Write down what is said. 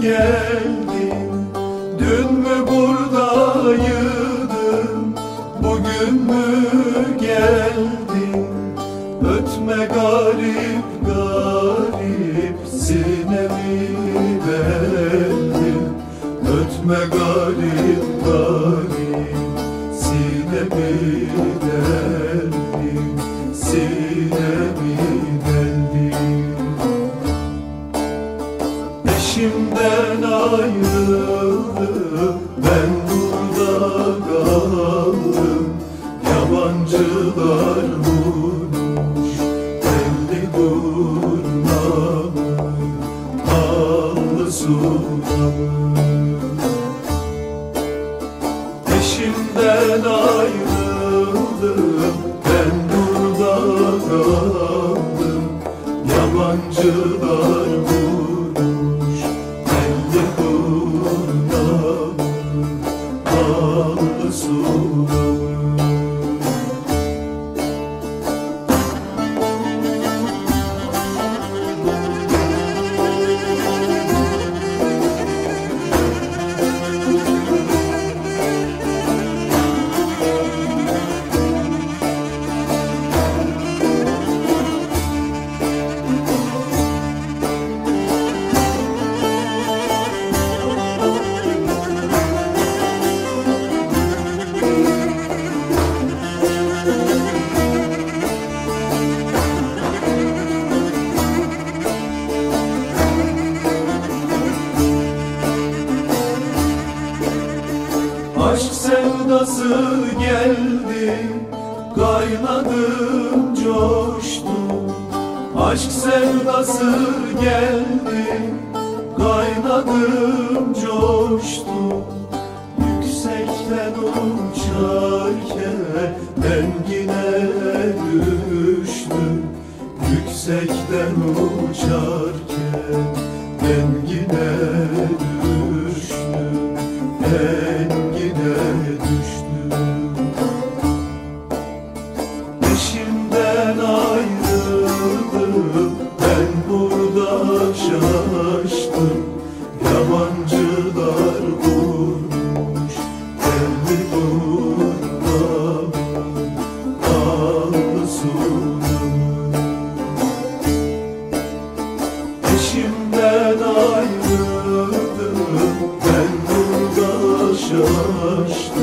geldin? Dün mü buradaydın? Bugün mü geldin? Ötme garip garip Sinemi beldin Ötme garip garip Sinemi beldin Eşimden ayrıldım. Ben burada kaldım. Yabancılar vurmuş Elli burnamı Allı sulamı Eşimden ayrıldım Ben burada kaldım. Yabancılar vurmuş Allı Aşk sevdası geldi Kaynadım coştum Aşk sevdası geldi Kaynadım coştum Yüksekten uçarken Ben yine düştüm. Yüksekten uçarken Ben yine düştüm. Ben şaştı